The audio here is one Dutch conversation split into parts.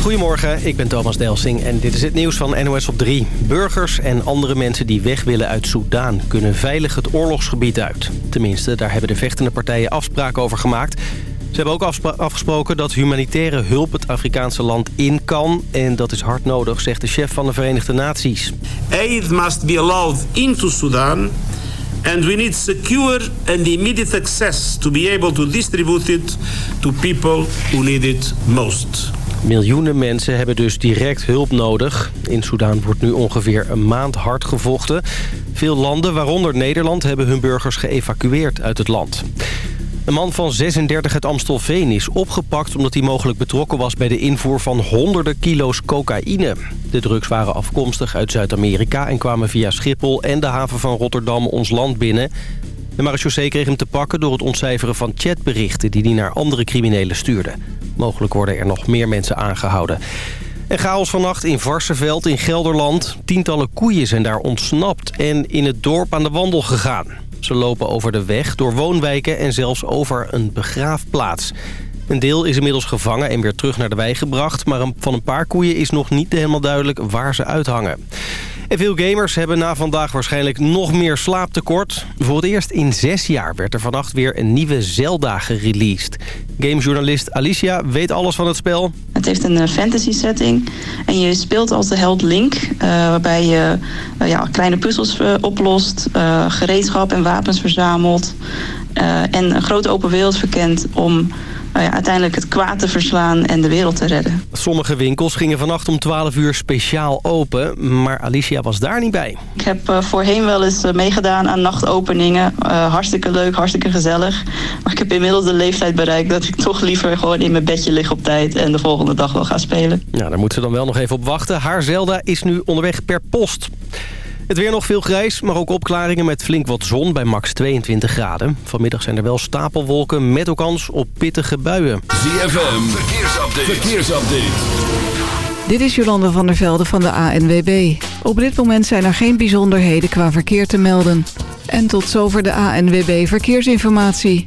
Goedemorgen, ik ben Thomas Delsing en dit is het nieuws van NOS op 3. Burgers en andere mensen die weg willen uit Soedan kunnen veilig het oorlogsgebied uit. Tenminste, daar hebben de vechtende partijen afspraken over gemaakt. Ze hebben ook afgesproken dat humanitaire hulp het Afrikaanse land in kan. En dat is hard nodig, zegt de chef van de Verenigde Naties. Aid must be allowed into Sudan and we need secure and immediate access to be able to distribute it to people who need it most. Miljoenen mensen hebben dus direct hulp nodig. In Soedan wordt nu ongeveer een maand hard gevochten. Veel landen, waaronder Nederland, hebben hun burgers geëvacueerd uit het land. Een man van 36 uit Amstelveen is opgepakt omdat hij mogelijk betrokken was bij de invoer van honderden kilo's cocaïne. De drugs waren afkomstig uit Zuid-Amerika en kwamen via Schiphol en de haven van Rotterdam ons land binnen. De marechaussee kreeg hem te pakken door het ontcijferen van chatberichten die hij naar andere criminelen stuurde. Mogelijk worden er nog meer mensen aangehouden. En chaos vannacht in Varsenveld in Gelderland. Tientallen koeien zijn daar ontsnapt en in het dorp aan de wandel gegaan. Ze lopen over de weg, door woonwijken en zelfs over een begraafplaats. Een deel is inmiddels gevangen en weer terug naar de wei gebracht... maar van een paar koeien is nog niet helemaal duidelijk waar ze uithangen. Veel gamers hebben na vandaag waarschijnlijk nog meer slaaptekort. Voor het eerst in zes jaar werd er vannacht weer een nieuwe Zelda gereleased. Gamejournalist Alicia weet alles van het spel. Het heeft een eh, fantasy setting en je speelt als de held Link... Uh, waarbij je uh, ja, kleine puzzels oplost, gereedschap en wapens verzamelt... en een grote open wereld verkent om nou ja, uiteindelijk het kwaad te verslaan en de wereld te redden. Sommige winkels gingen vannacht om 12 uur speciaal open, maar Alicia was daar niet bij. Ik heb uh, voorheen wel eens uh, meegedaan aan nachtopeningen. Uh, hartstikke leuk, hartstikke gezellig. Maar ik heb inmiddels de leeftijd bereikt dat ik toch liever gewoon in mijn bedje lig op tijd en de volgende dag wel ga spelen. Ja, daar moet ze dan wel nog even op wachten. Haar Zelda is nu onderweg per post. Het weer nog veel grijs, maar ook opklaringen met flink wat zon bij max 22 graden. Vanmiddag zijn er wel stapelwolken met ook kans op pittige buien. ZFM, verkeersupdate. verkeersupdate. Dit is Jolande van der Velde van de ANWB. Op dit moment zijn er geen bijzonderheden qua verkeer te melden. En tot zover de ANWB Verkeersinformatie.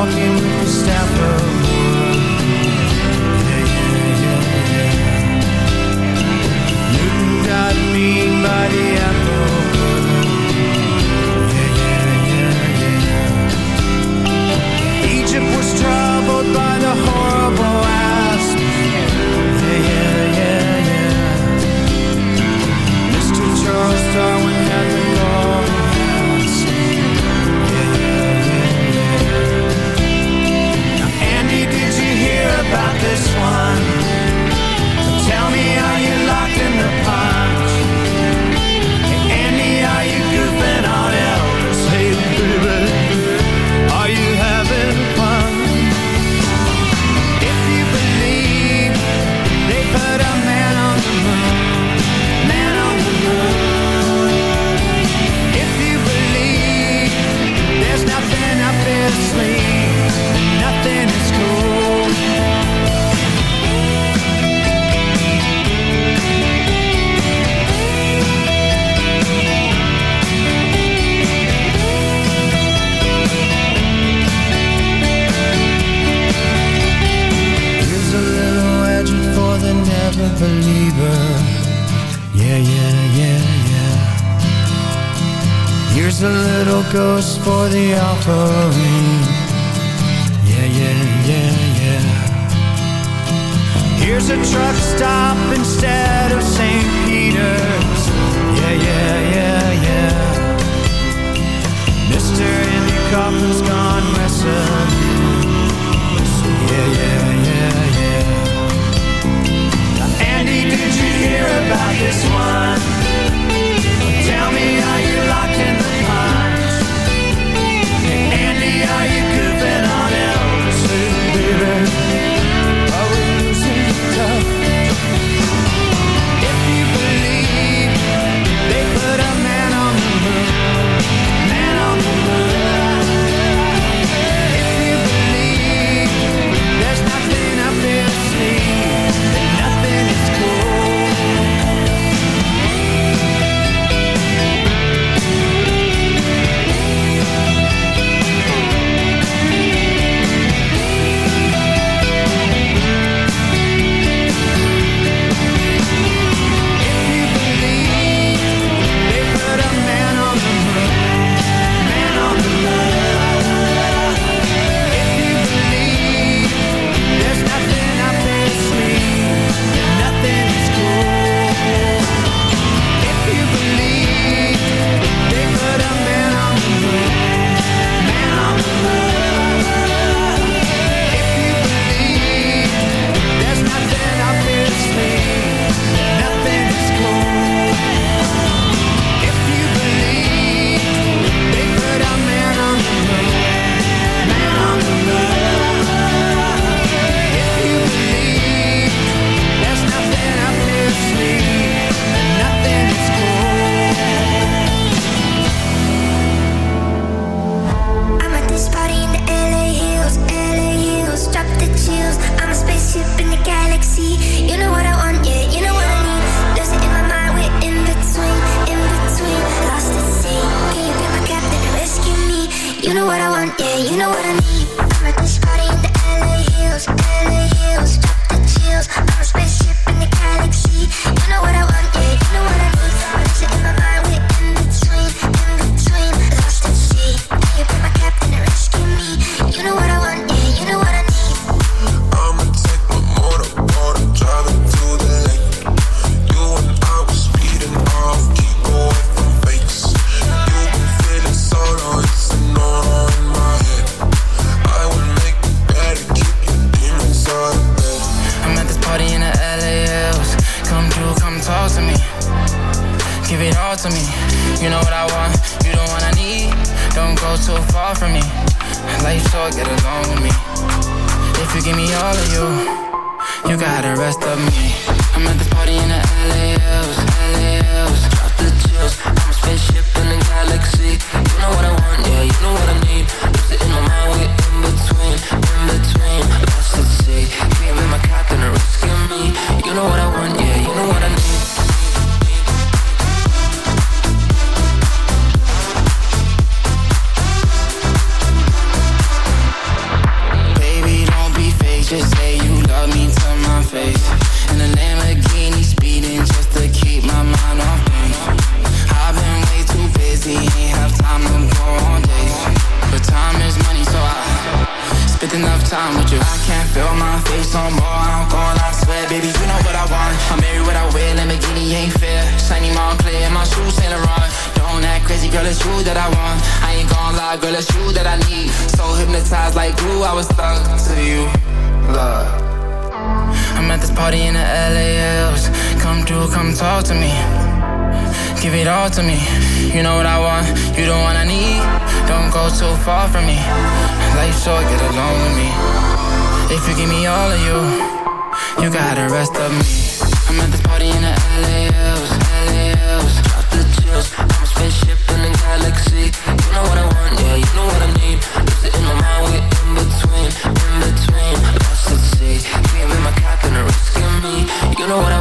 walking with Gustavo yeah, yeah, yeah, Newton got me by the offer of me. I'm at this party in the LAOs, LAOs Drop the chills, I'm a spaceship in the galaxy. You know what I want, yeah, you know what I need. talk to me. You know what I want, you the one I need. Don't go too far from me. Life's short, get along with me. If you give me all of you, you got the rest of me. I'm at this party in the LAOs, LAOs. Drop the chills. I'm a spaceship in the galaxy. You know what I want, yeah, you know what I need. Is it in my mind, we're in between, in between. Lost at sea, dreaming my captain, rescue me. You know what I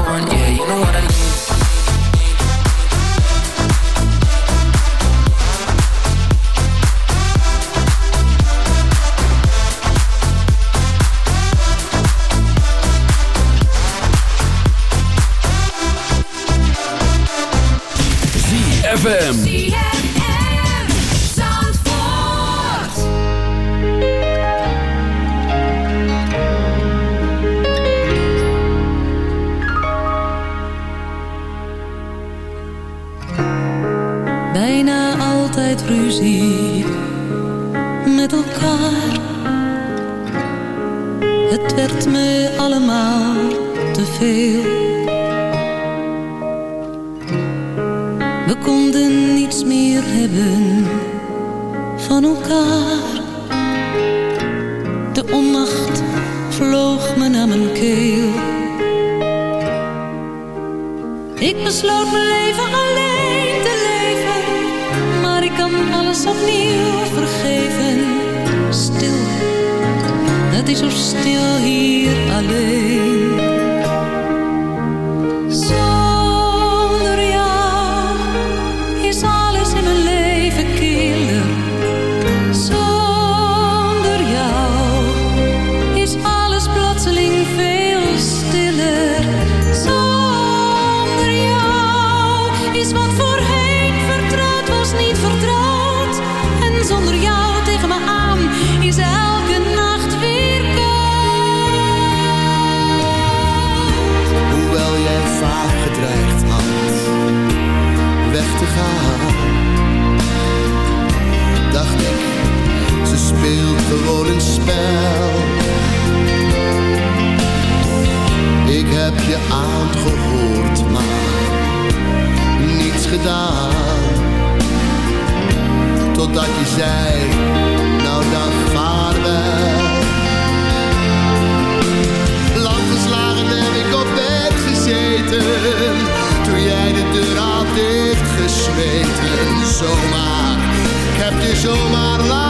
zomaar, ik heb je zomaar laten.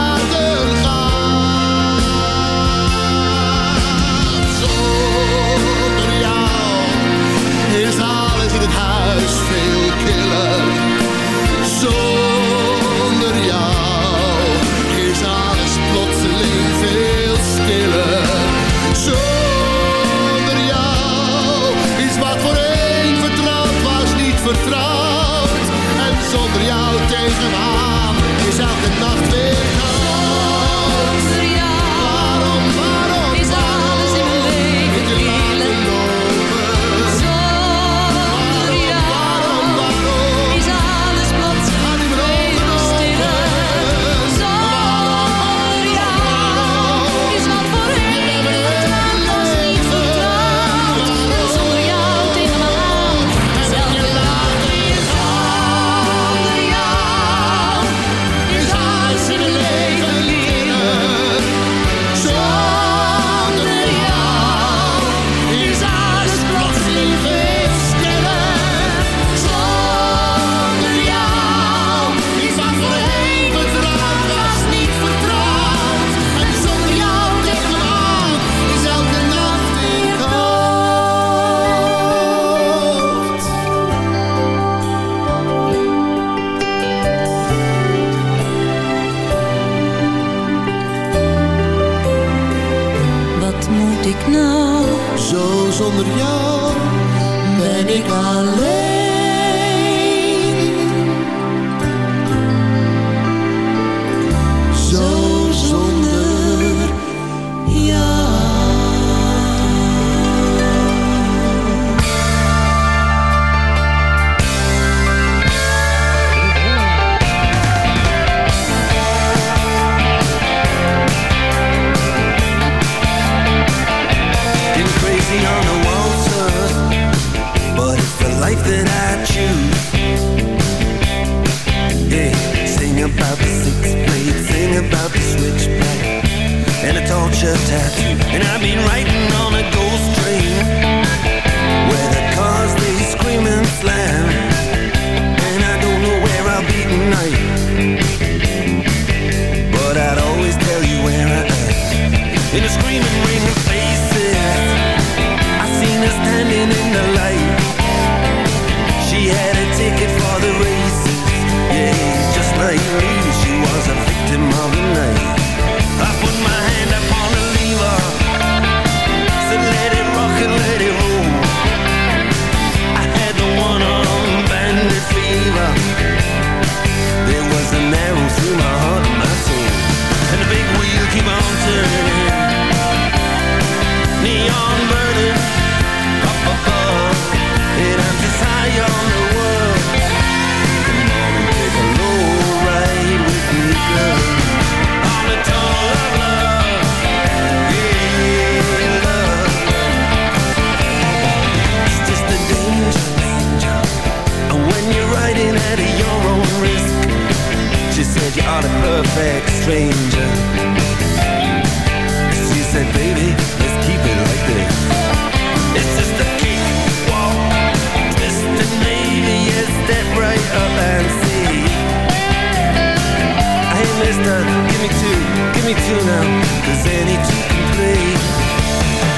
me to now Cause any two can play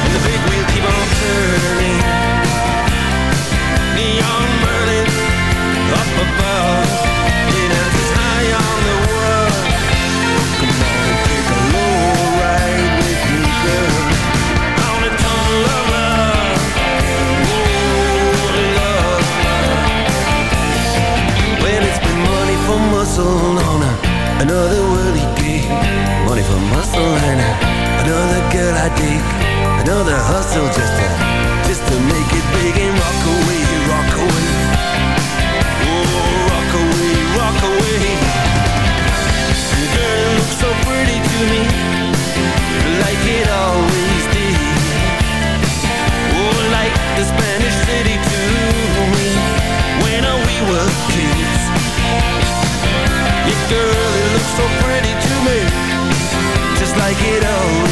And the big wheel keep on turning. Neon burning up above It has its eye on the world. Come on, take a low ride with me, girl. On a tunnel of love. Oh, love. When it's been money for muscle on a, another worldly day ready for muscle and another girl I dig, another hustle just to, just to make it big and rock away, rock away. Oh, rock away, rock away. Girl, you look so pretty to me, like it all get old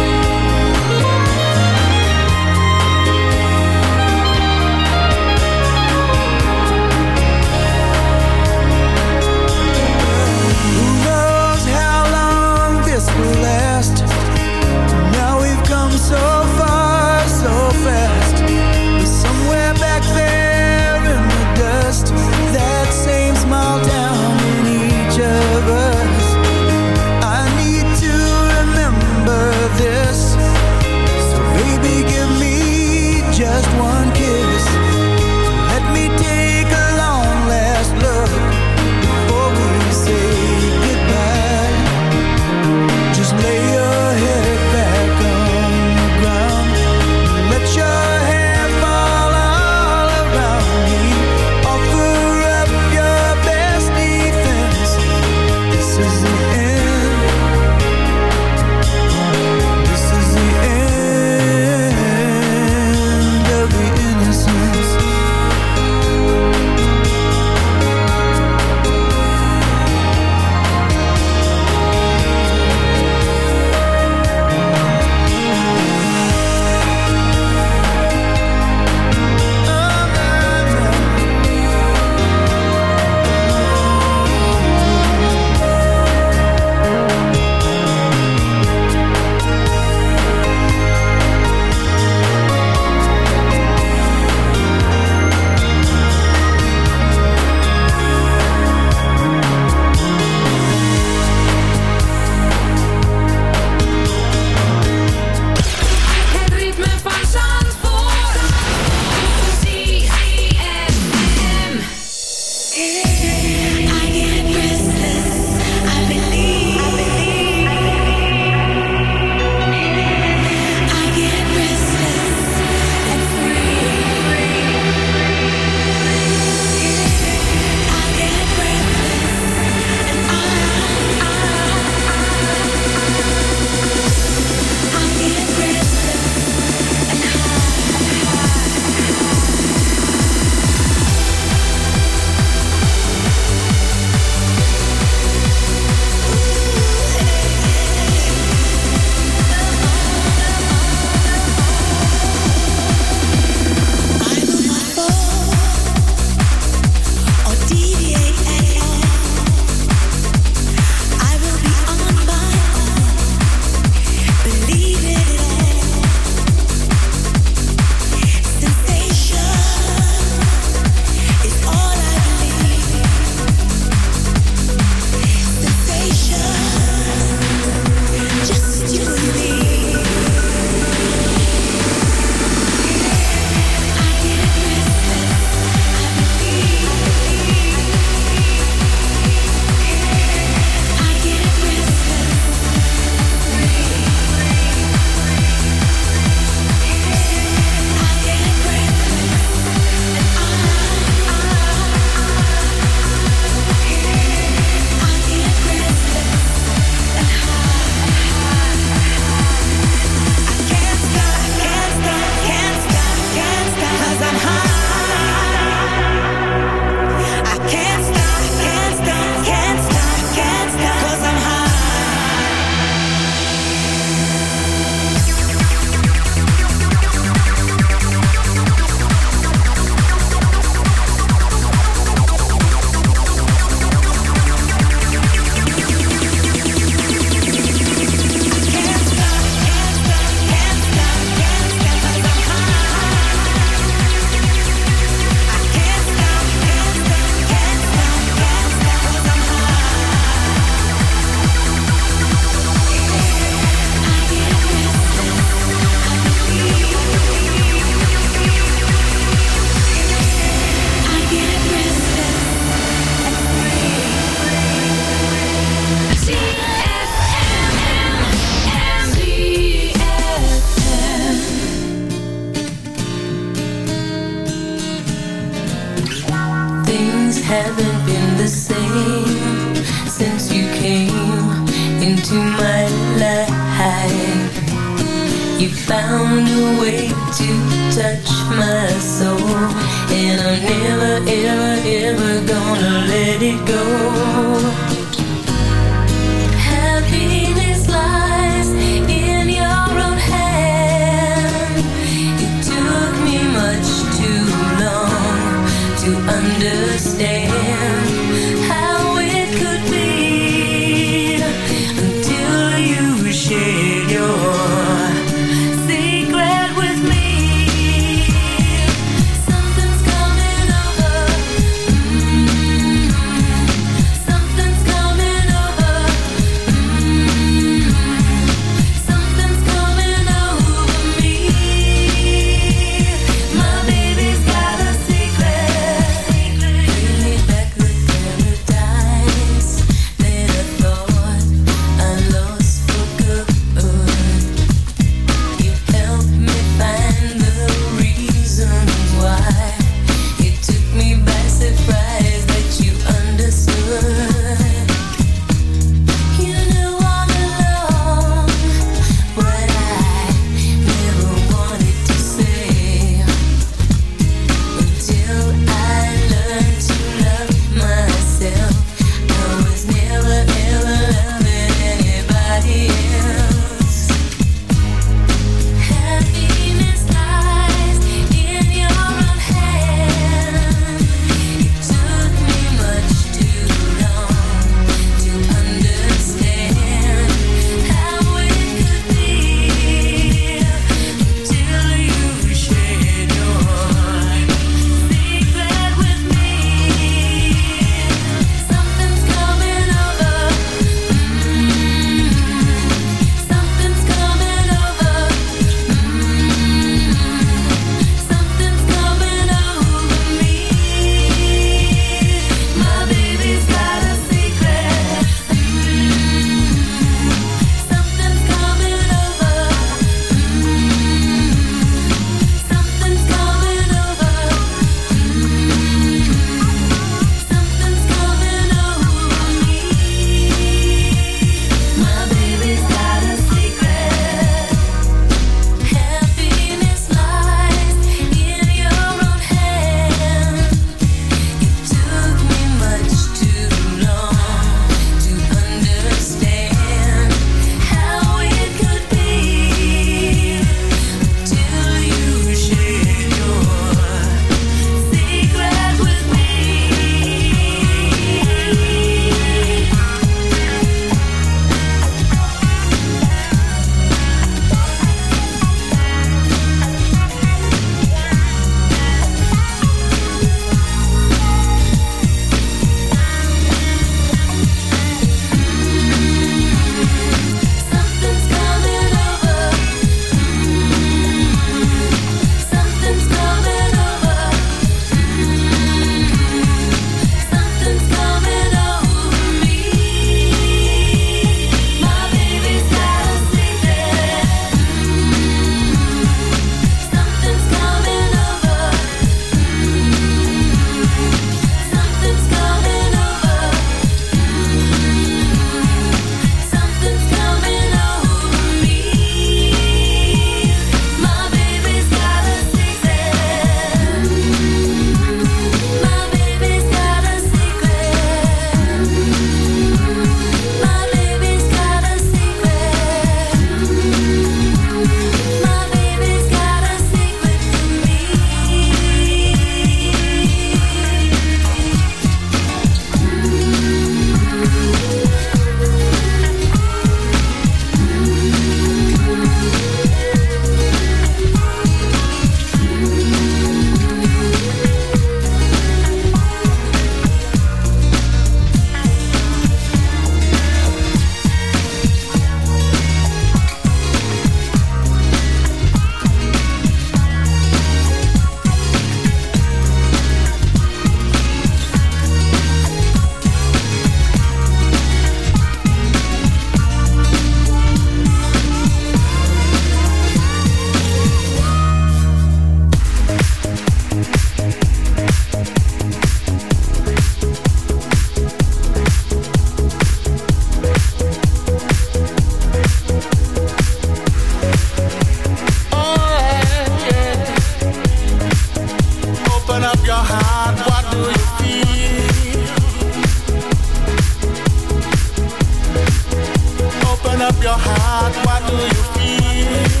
up your heart, what do you feel?